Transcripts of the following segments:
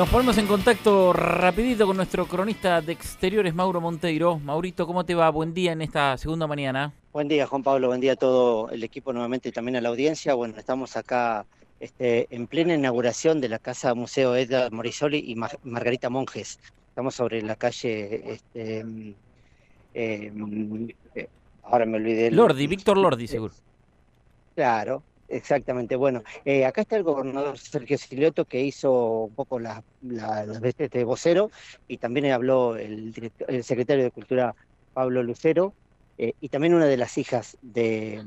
Nos ponemos en contacto rapidito con nuestro cronista de exteriores, Mauro Monteiro. Maurito, ¿cómo te va? Buen día en esta segunda mañana. Buen día, Juan Pablo. Buen día a todo el equipo nuevamente y también a la audiencia. Bueno, estamos acá este, en plena inauguración de la Casa Museo Edgar Morisoli y Margarita Monjes. Estamos sobre la calle... Este, eh, ahora me olvidé. Lordi, Víctor Lordi, seguro. Claro, Exactamente, bueno, eh, acá está el gobernador Sergio Silioto que hizo un poco las la, veces de vocero y también habló el, el secretario de Cultura Pablo Lucero eh, y también una de las hijas de,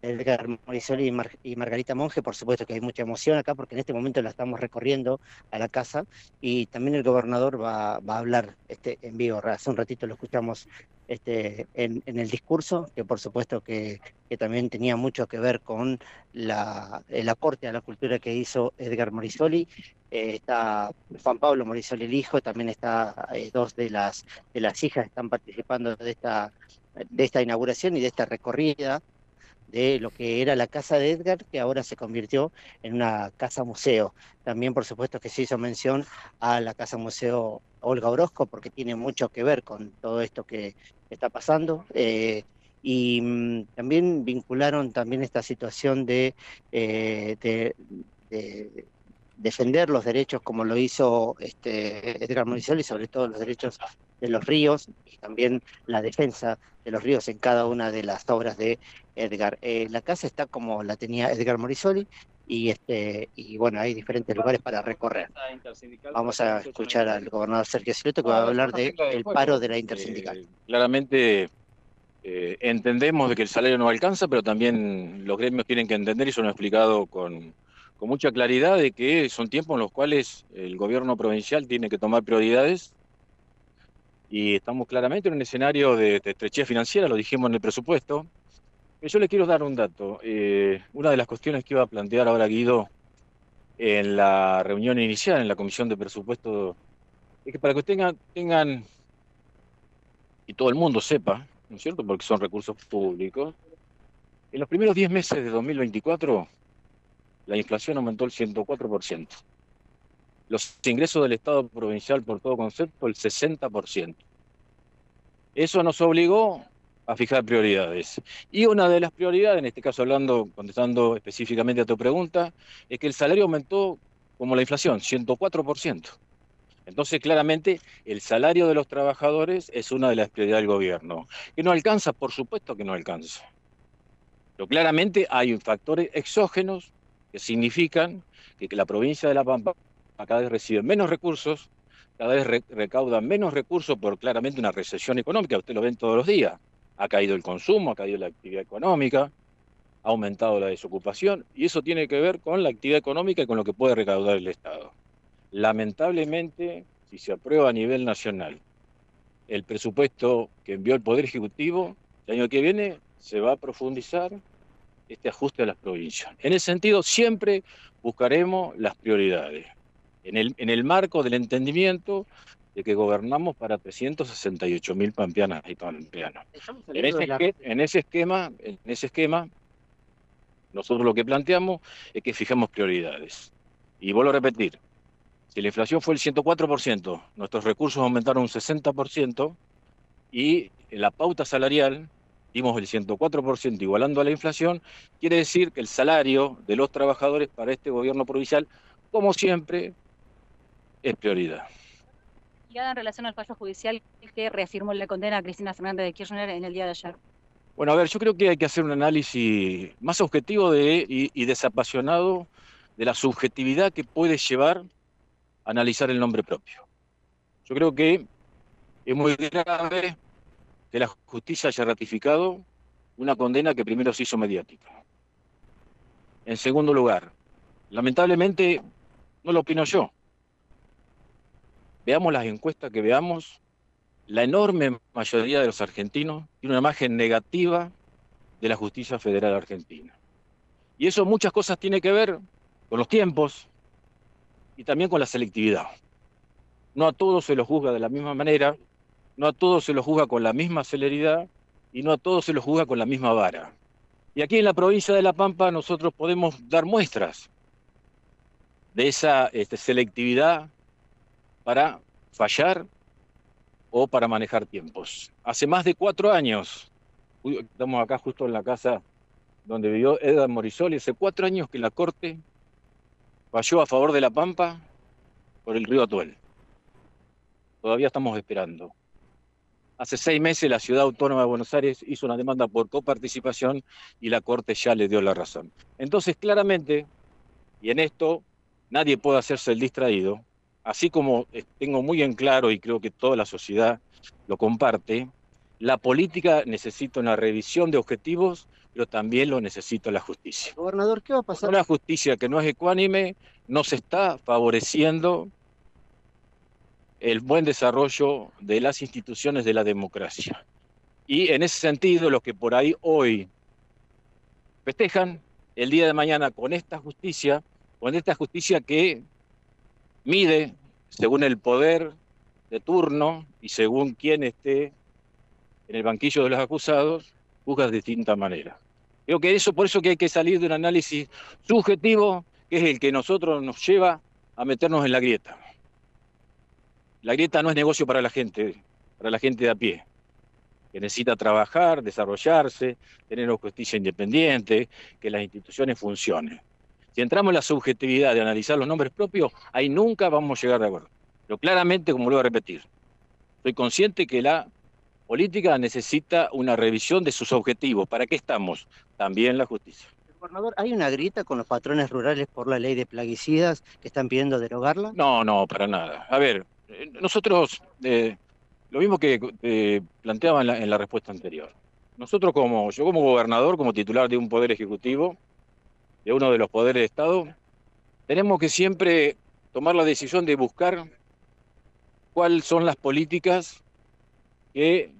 Edgar Morisoli y, Margarita Monge, por supuesto que hay mucha emoción acá porque en este momento la estamos recorriendo a la casa y también el gobernador va, a hablar este, en vivo. Hace un ratito lo escuchamos este, en, el discurso, que por supuesto que, también tenía mucho que ver con la, el aporte a la cultura que hizo Edgar Morisoli. Eh, está Juan Pablo Morisoli el hijo, también está eh, dos de las, de las hijas están participando de esta de esta inauguración y de esta recorrida de lo que era la casa de Edgar, que ahora se convirtió en una casa museo. También, por supuesto, que se hizo mención a la casa museo Olga Orozco, porque tiene mucho que ver con todo esto que está pasando. Eh, y mm, también vincularon también esta situación de, eh, de, defender los derechos como lo hizo este, Edgar y sobre todo los derechos de los ríos y también la defensa de los ríos en cada una de las obras de Edgar. Eh, la casa está como la tenía Edgar Morisoli y este y bueno, hay diferentes lugares para recorrer. Vamos a escuchar al gobernador Sergio Sileto que va a hablar del el paro de la intersindical. Eh, claramente eh, entendemos de que el salario no alcanza, pero también los gremios tienen que entender, y eso lo han explicado con, con mucha claridad, de que son tiempos en los cuales el gobierno provincial tiene que tomar prioridades y estamos claramente en un escenario de, estrechez financiera, lo dijimos en el presupuesto. Yo le quiero dar un dato. Eh, una de las cuestiones que iba a plantear ahora Guido en la reunión inicial, en la comisión de presupuesto, es que para que tengan, tengan y todo el mundo sepa, ¿no es cierto? Porque son recursos públicos, en los primeros 10 meses de 2024 la inflación aumentó el 104% los ingresos del Estado provincial por todo concepto el 60%. Eso nos obligó a fijar prioridades. Y una de las prioridades, en este caso hablando, contestando específicamente a tu pregunta, es que el salario aumentó como la inflación, 104%. Entonces, claramente, el salario de los trabajadores es una de las prioridades del gobierno. ¿Que no alcanza? Por supuesto que no alcanza. Pero claramente hay factores exógenos que significan que, la provincia de La Pampa cada vez reciben menos recursos, cada vez recaudan menos recursos por claramente una recesión económica, usted lo ven todos los días. Ha caído el consumo, ha caído la actividad económica, ha aumentado la desocupación y eso tiene que ver con la actividad económica y con lo que puede recaudar el Estado. Lamentablemente, si se aprueba a nivel nacional el presupuesto que envió el Poder Ejecutivo, el año que viene se va a profundizar este ajuste a las provincias. En ese sentido, siempre buscaremos las prioridades en el, en el marco del entendimiento de que gobernamos para 368 mil pampeanas y pampeanos. En ese, en ese, esquema, en ese esquema, nosotros lo que planteamos es que fijemos prioridades. Y vuelvo a repetir, si la inflación fue el 104%, nuestros recursos aumentaron un 60% y la pauta salarial dimos el 104% igualando a la inflación, quiere decir que el salario de los trabajadores para este gobierno provincial, como siempre, es prioridad. Y en relación al fallo judicial que reafirmó la condena a Cristina Fernández de Kirchner en el día de ayer. Bueno, a ver, yo creo que hay que hacer un análisis más objetivo de, y, desapasionado de la subjetividad que puede llevar a analizar el nombre propio. Yo creo que es muy grave que la justicia haya ratificado una condena que primero se hizo mediática. En segundo lugar, lamentablemente, no lo opino yo, veamos las encuestas que veamos, la enorme mayoría de los argentinos tiene una imagen negativa de la justicia federal argentina. Y eso muchas cosas tiene que ver con los tiempos y también con la selectividad. No a todos se los juzga de la misma manera, no a todos se los juzga con la misma celeridad y no a todos se los juzga con la misma vara. Y aquí en la provincia de La Pampa nosotros podemos dar muestras de esa este, selectividad para fallar o para manejar tiempos. Hace más de cuatro años, estamos acá justo en la casa donde vivió Edgar Morisoli, hace cuatro años que la Corte falló a favor de la Pampa por el río Atuel. Todavía estamos esperando. Hace seis meses la Ciudad Autónoma de Buenos Aires hizo una demanda por coparticipación y la Corte ya le dio la razón. Entonces, claramente, y en esto nadie puede hacerse el distraído, así como tengo muy en claro y creo que toda la sociedad lo comparte, la política necesita una revisión de objetivos, pero también lo necesita la justicia. Gobernador, ¿qué va a pasar? Una justicia que no es ecuánime no se está favoreciendo el buen desarrollo de las instituciones de la democracia. Y en ese sentido, los que por ahí hoy festejan el día de mañana con esta justicia, con esta justicia que mide según el poder de turno y según quién esté en el banquillo de los acusados, juzga de distinta manera. Creo que eso, por eso que hay que salir de un análisis subjetivo, que es el que nosotros nos lleva a meternos en la grieta. La grieta no es negocio para la gente, para la gente de a pie, que necesita trabajar, desarrollarse, tener una justicia independiente, que las instituciones funcionen. Si entramos en la subjetividad de analizar los nombres propios, ahí nunca vamos a llegar de acuerdo. Pero claramente, como lo voy a repetir, soy consciente que la política necesita una revisión de sus objetivos. ¿Para qué estamos? También la justicia. Gobernador, ¿hay una grita con los patrones rurales por la ley de plaguicidas que están pidiendo derogarla? No, no, para nada. A ver, nosotros, eh, lo mismo que eh, planteaba en la respuesta anterior. Nosotros como, yo como gobernador, como titular de un poder ejecutivo, de uno de los poderes de Estado, tenemos que siempre tomar la decisión de buscar cuáles son las políticas que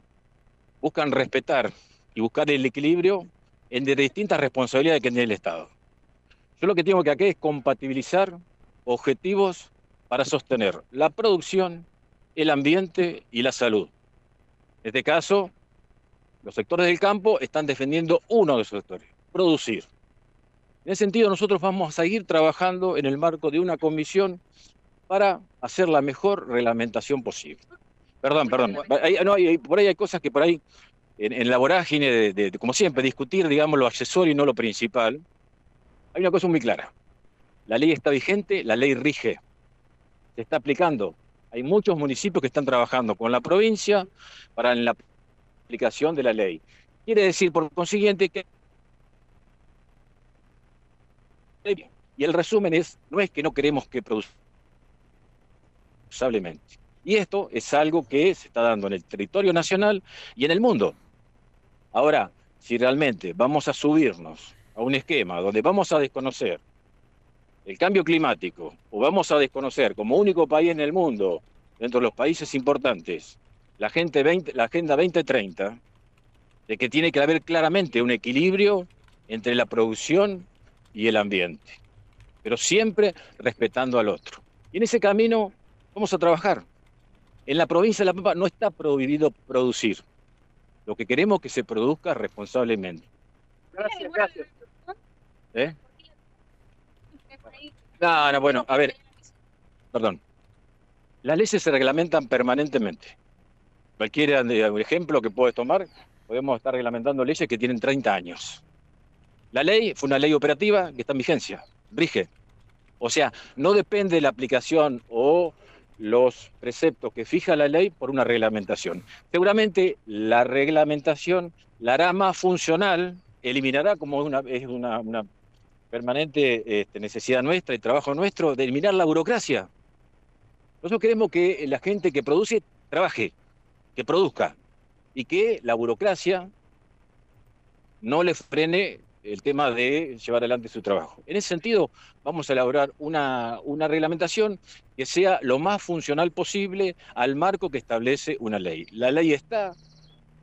buscan respetar y buscar el equilibrio entre distintas responsabilidades que tiene el Estado. Yo lo que tengo que hacer es compatibilizar objetivos para sostener la producción, el ambiente y la salud. En este caso, los sectores del campo están defendiendo uno de esos sectores, producir. En ese sentido, nosotros vamos a seguir trabajando en el marco de una comisión para hacer la mejor reglamentación posible. Perdón, perdón. por ahí hay cosas que por ahí, en, la vorágine de, como siempre, discutir, digamos, lo accesorio y no lo principal, hay una cosa muy clara. La ley está vigente, la ley rige, se está aplicando. Hay muchos municipios que están trabajando con la provincia para la aplicación de la ley. Quiere decir, por consiguiente, que y el resumen es, no es que no queremos que produzca Y esto es algo que se está dando en el territorio nacional y en el mundo. Ahora, si realmente vamos a subirnos a un esquema donde vamos a desconocer el cambio climático, o vamos a desconocer como único país en el mundo, dentro de los países importantes, la, gente 20, la Agenda 2030, de que tiene que haber claramente un equilibrio entre la producción y el ambiente, pero siempre respetando al otro. Y en ese camino vamos a trabajar. En la provincia de La Pampa no está prohibido producir. Lo que queremos es que se produzca responsablemente. Gracias, gracias. ¿Eh? No, no, bueno, a ver, perdón. Las leyes se reglamentan permanentemente. Cualquier ejemplo que puedes tomar, podemos estar reglamentando leyes que tienen 30 años. La ley fue una ley operativa que está en vigencia, rige. O sea, no depende de la aplicación o los preceptos que fija la ley por una reglamentación. Seguramente la reglamentación la hará más funcional, eliminará como una, es una, permanente este, necesidad nuestra y trabajo nuestro de eliminar la burocracia. Nosotros queremos que la gente que produce trabaje, que produzca y que la burocracia no le frene el tema de llevar adelante su trabajo. En ese sentido, vamos a elaborar una, una reglamentación que sea lo más funcional posible al marco que establece una ley. La ley está,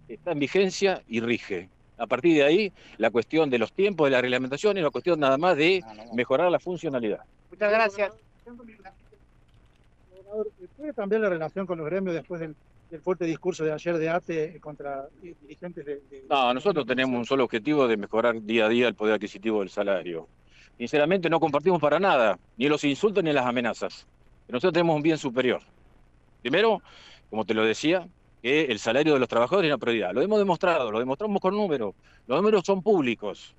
está en vigencia y rige. A partir de ahí, la cuestión de los tiempos de la reglamentación es una cuestión nada más de mejorar la funcionalidad. Muchas gracias. ¿Puede cambiar la relación con los gremios después del el fuerte discurso de ayer de ATE contra dirigentes de, No, nosotros tenemos un solo objetivo de mejorar día a día el poder adquisitivo del salario. Sinceramente no compartimos para nada, ni los insultos ni las amenazas. Nosotros tenemos un bien superior. Primero, como te lo decía, que el salario de los trabajadores es una prioridad. Lo hemos demostrado, lo demostramos con números. Los números son públicos.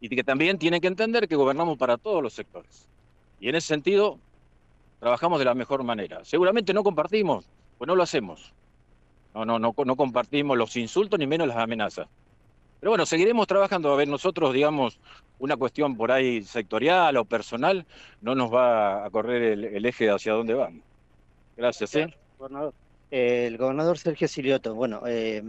Y que también tienen que entender que gobernamos para todos los sectores. Y en ese sentido, trabajamos de la mejor manera. Seguramente no compartimos, pues no lo hacemos. No, no, no, no compartimos los insultos ni menos las amenazas. Pero bueno, seguiremos trabajando. A ver, nosotros, digamos, una cuestión por ahí sectorial o personal, no nos va a correr el, eje hacia dónde vamos. Gracias. ¿eh? El gobernador Sergio Silioto, bueno, eh,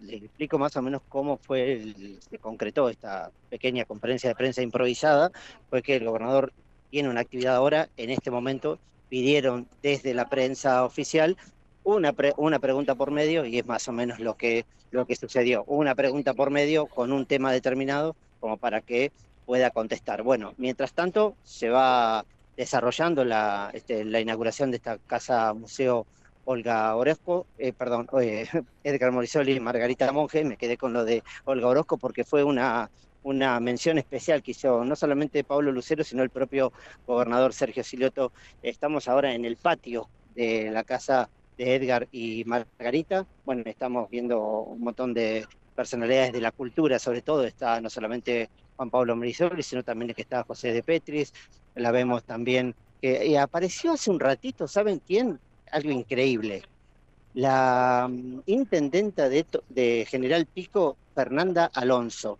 le explico más o menos cómo fue, se concretó esta pequeña conferencia de prensa improvisada, fue que el gobernador tiene una actividad ahora, en este momento pidieron desde la prensa oficial una, una pregunta por medio y es más o menos lo que, lo que sucedió. Una pregunta por medio con un tema determinado como para que pueda contestar. Bueno, mientras tanto se va desarrollando la, este, la inauguración de esta casa museo Olga Orozco, eh, perdón, eh, Edgar Morisoli y Margarita Monge, me quedé con lo de Olga Orozco porque fue una, una mención especial que hizo no solamente Pablo Lucero, sino el propio gobernador Sergio Silioto. Estamos ahora en el patio de la casa de Edgar y Margarita. Bueno, estamos viendo un montón de personalidades de la cultura, sobre todo está no solamente Juan Pablo Marisoli, sino también que está José de Petris, la vemos también, que apareció hace un ratito, ¿saben quién? Algo increíble. La mm, intendenta de, de General Pico, Fernanda Alonso.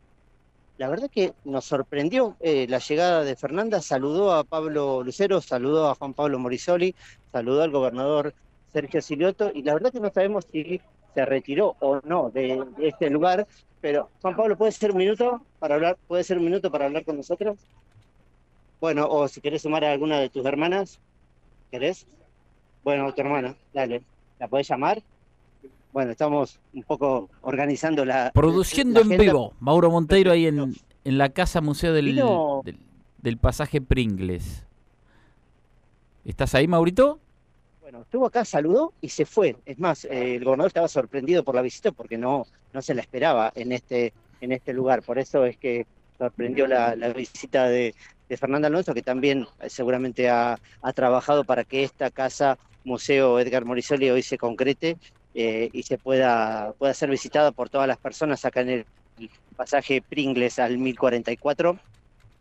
La verdad que nos sorprendió eh, la llegada de Fernanda, saludó a Pablo Lucero, saludó a Juan Pablo Morisoli, saludó al gobernador Sergio Silioto, y la verdad que no sabemos si se retiró o no de, este lugar, pero Juan Pablo, ¿puede ser un minuto para hablar? ¿Puede ser un minuto para hablar con nosotros? Bueno, o si querés sumar a alguna de tus hermanas, ¿querés? Bueno, tu hermana, dale, ¿la podés llamar? Bueno, estamos un poco organizando la. Produciendo en vivo, Mauro Monteiro ahí en, en la Casa Museo del, del, del pasaje Pringles. ¿Estás ahí, Maurito? estuvo acá, saludó y se fue. Es más, eh, el gobernador estaba sorprendido por la visita porque no, no se la esperaba en este, en este lugar. Por eso es que sorprendió la, visita de, de, Fernanda Alonso, que también eh, seguramente ha, trabajado para que esta casa, Museo Edgar Morisoli, hoy se concrete eh, y se pueda, pueda ser visitada por todas las personas acá en el pasaje Pringles al 1044,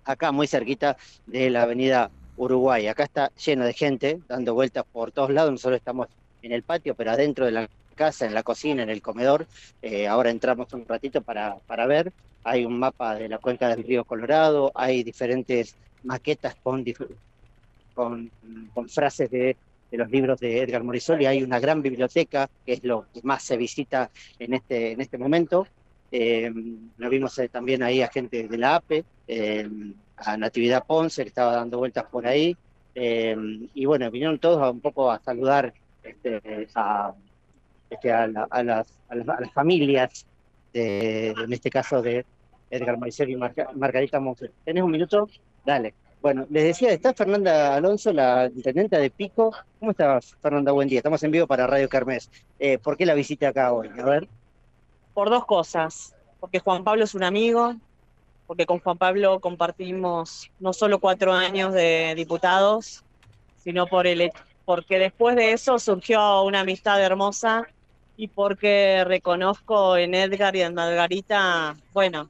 acá muy cerquita de la avenida Uruguay. Acá está lleno de gente dando vueltas por todos lados. Nosotros estamos en el patio, pero adentro de la casa, en la cocina, en el comedor. Eh, ahora entramos un ratito para, para ver. Hay un mapa de la cuenca del río Colorado, hay diferentes maquetas con, con, con frases de, de, los libros de Edgar Morisoli. Hay una gran biblioteca, que es lo que más se visita en este, en este momento. Eh, vimos eh, también ahí a gente de la APE. Eh, a Natividad Ponce, que estaba dando vueltas por ahí. Eh, y bueno, vinieron todos un poco a saludar este, a, este, a, las, familias, de, en este caso de Edgar Maricel y Margarita Monge. ¿Tenés un minuto? Dale. Bueno, les decía, está Fernanda Alonso, la intendenta de Pico. ¿Cómo estás, Fernanda? Buen día. Estamos en vivo para Radio Carmes. Eh, ¿Por qué la visita acá hoy? A ver. Por dos cosas. Porque Juan Pablo es un amigo, porque con Juan Pablo compartimos no solo cuatro años de diputados, sino por el, porque después de eso surgió una amistad hermosa y porque reconozco en Edgar y en Margarita, bueno,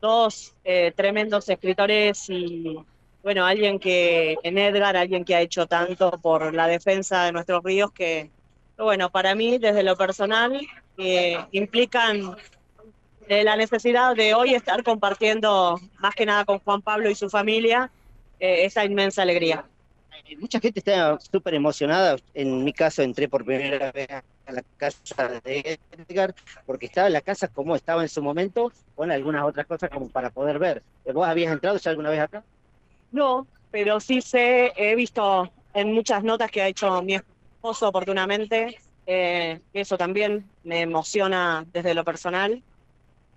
dos eh, tremendos escritores y, bueno, alguien que, en Edgar, alguien que ha hecho tanto por la defensa de nuestros ríos que, bueno, para mí, desde lo personal, eh, implican de la necesidad de hoy estar compartiendo más que nada con Juan Pablo y su familia eh, esa inmensa alegría. Mucha gente está súper emocionada. En mi caso entré por primera vez a la casa de Edgar, porque estaba la casa como estaba en su momento, con algunas otras cosas como para poder ver. ¿Vos habías entrado ya alguna vez acá? No, pero sí sé, he visto en muchas notas que ha hecho mi esposo oportunamente, eh, eso también me emociona desde lo personal.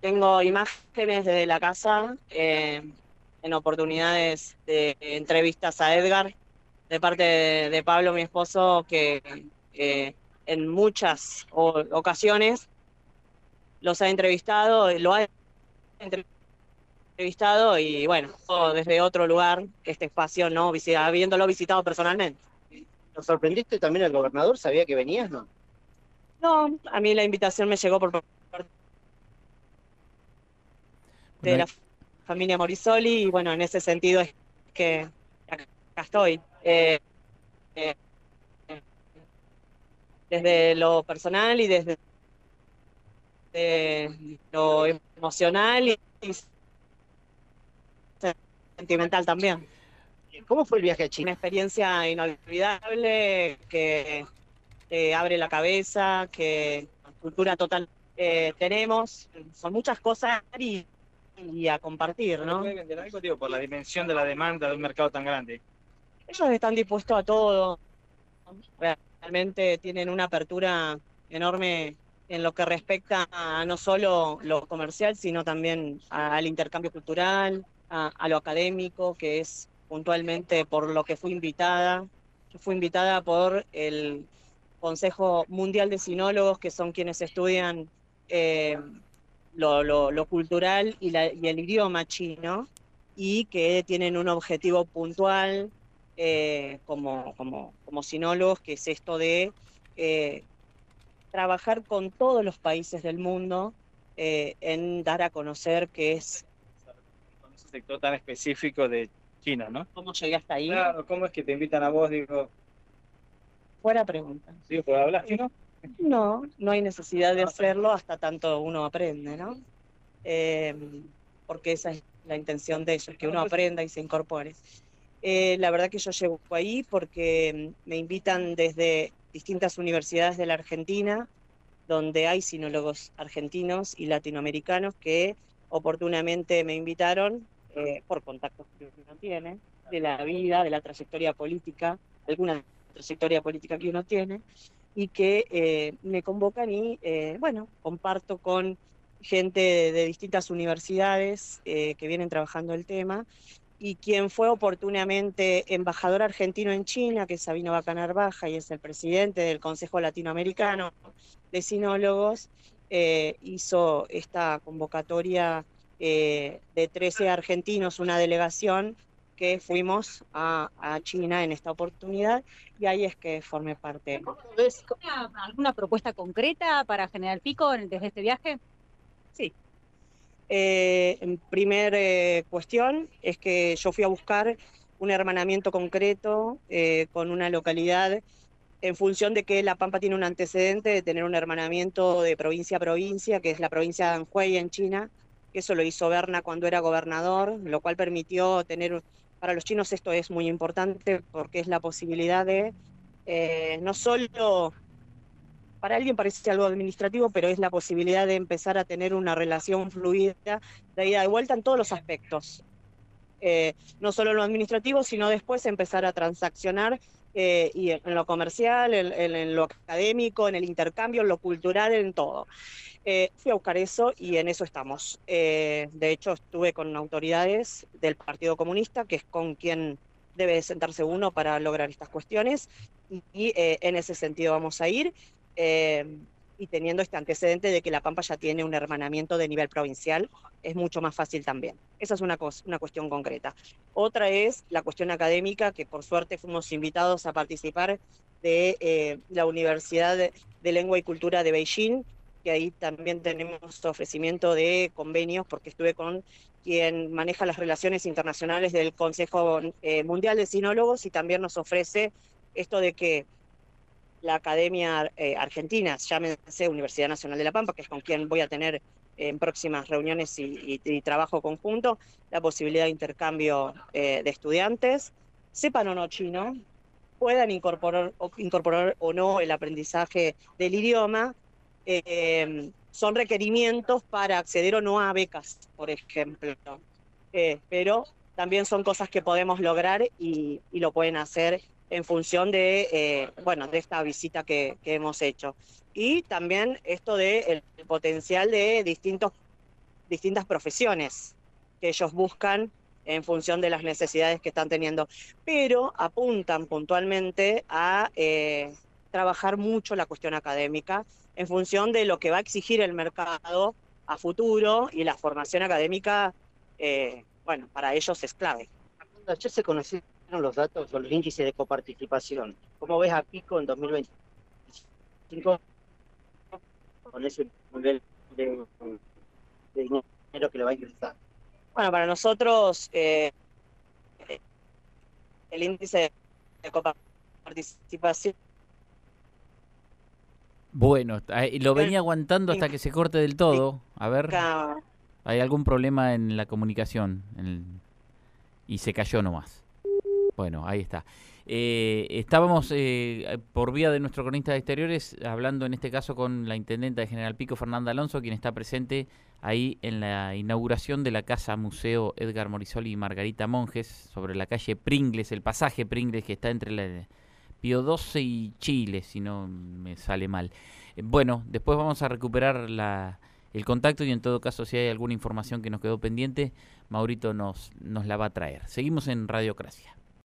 Tengo imágenes desde la casa eh, en oportunidades de entrevistas a Edgar de parte de, Pablo, mi esposo, que eh, en muchas ocasiones los ha entrevistado, lo ha entrevistado y bueno, desde otro lugar, este espacio, no habiéndolo visitado personalmente. ¿Nos sorprendiste también al gobernador? ¿Sabía que venías, no? No, a mí la invitación me llegó por parte de la familia Morisoli y bueno, en ese sentido es que acá estoy. Eh, eh, desde lo personal y desde lo emocional y sentimental también. ¿Cómo fue el viaje a China? Una experiencia inolvidable que abre la cabeza, que cultura total eh, tenemos. Son muchas cosas y, a compartir, ¿no? vender algo, digo, por la dimensión de la demanda de un mercado tan grande? Ellos están dispuestos a todo. Realmente tienen una apertura enorme en lo que respecta a no solo lo comercial, sino también al intercambio cultural, a, lo académico, que es puntualmente por lo que fui invitada. Yo fui invitada por el Consejo Mundial de Sinólogos, que son quienes estudian eh, lo, cultural y, el idioma chino, y que tienen un objetivo puntual eh, como, como, como, sinólogos, que es esto de eh, trabajar con todos los países del mundo en dar a conocer que es sector tan específico de China, ¿no? ¿Cómo llegué hasta ahí? Claro, ¿cómo es que te invitan a vos? Digo. Fuera pregunta. ¿Sí? ¿Por hablar chino? No, no hay necesidad de hacerlo hasta tanto uno aprende, ¿no? Em, porque esa es la intención de ellos, que uno aprenda y se incorpore. Eh, la verdad que yo llego ahí porque me invitan desde distintas universidades de la Argentina, donde hay sinólogos argentinos y latinoamericanos que oportunamente me invitaron eh, por contactos que uno tiene, de la vida, de la trayectoria política, alguna trayectoria política que uno tiene, y que eh, me convocan y, eh, bueno, comparto con gente de, distintas universidades que vienen trabajando el tema, y quien fue oportunamente embajador argentino en China, que es Sabino Bacanar Baja, y es el presidente del Consejo Latinoamericano de Sinólogos, hizo esta convocatoria eh, de 13 argentinos, una delegación que fuimos a, China en esta oportunidad y ahí es que formé parte. ¿Ves alguna propuesta concreta para General Pico desde este viaje? Sí. Eh, en primer eh, cuestión es que yo fui a buscar un hermanamiento concreto con una localidad en función de que La Pampa tiene un antecedente de tener un hermanamiento de provincia a provincia, que es la provincia de Anhui en China, eso lo hizo Berna cuando era gobernador, lo cual permitió tener, para los chinos esto es muy importante porque es la posibilidad de eh, no solo, para alguien parece algo administrativo, pero es la posibilidad de empezar a tener una relación fluida de ida y vuelta en todos los aspectos. Eh, no solo lo administrativo, sino después empezar a transaccionar eh, y en lo comercial, en, lo académico, en el intercambio, en lo cultural, en todo. Eh, fui a buscar eso y en eso estamos. Eh, de hecho, estuve con autoridades del Partido Comunista, que es con quien debe sentarse uno para lograr estas cuestiones, y, en ese sentido vamos a ir. Y teniendo este antecedente de que La Pampa ya tiene un hermanamiento de nivel provincial, es mucho más fácil también. Esa es una, una cuestión concreta. Otra es la cuestión académica, que por suerte fuimos invitados a participar de eh, la Universidad de, Lengua y Cultura de Beijing, que ahí también tenemos ofrecimiento de convenios, porque estuve con quien maneja las relaciones internacionales del Consejo eh, Mundial de Sinólogos y también nos ofrece esto de que la Academia eh, Argentina, llámese Universidad Nacional de La Pampa, que es con quien voy a tener en próximas reuniones y, trabajo conjunto, la posibilidad de intercambio eh, de estudiantes, sepan o no chino, puedan incorporar o, incorporar o no el aprendizaje del idioma, eh, son requerimientos para acceder o no a becas, por ejemplo. Eh, pero también son cosas que podemos lograr y, lo pueden hacer en función de, bueno, de esta visita que hemos hecho y también esto de el potencial de distintos, distintas profesiones que ellos buscan en función de las necesidades que están teniendo, pero apuntan puntualmente a eh, trabajar mucho la cuestión académica en función de lo que va a exigir el mercado a futuro y la formación académica, eh, bueno, para ellos es clave. Ayer se conocieron los datos o los índices de coparticipación. ¿Cómo ves a Pico en 2025 con ese nivel de, dinero que le va a ingresar? Bueno, para nosotros eh, el índice de coparticipación bueno, lo venía aguantando hasta que se corte del todo. A ver, hay algún problema en la comunicación y se cayó nomás. Bueno, ahí está. Eh, estábamos eh, por vía de nuestro cronista de exteriores hablando en este caso con la intendenta de General Pico, Fernanda Alonso, quien está presente ahí en la inauguración de la Casa Museo Edgar Morisoli y Margarita Monjes sobre la calle Pringles, el pasaje Pringles que está entre la Pío 12 y Chile, si no me sale mal. Eh, bueno, después vamos a recuperar el contacto y en todo caso si hay alguna información que nos quedó pendiente, Maurito nos, nos la va a traer. Seguimos en Radiocracia.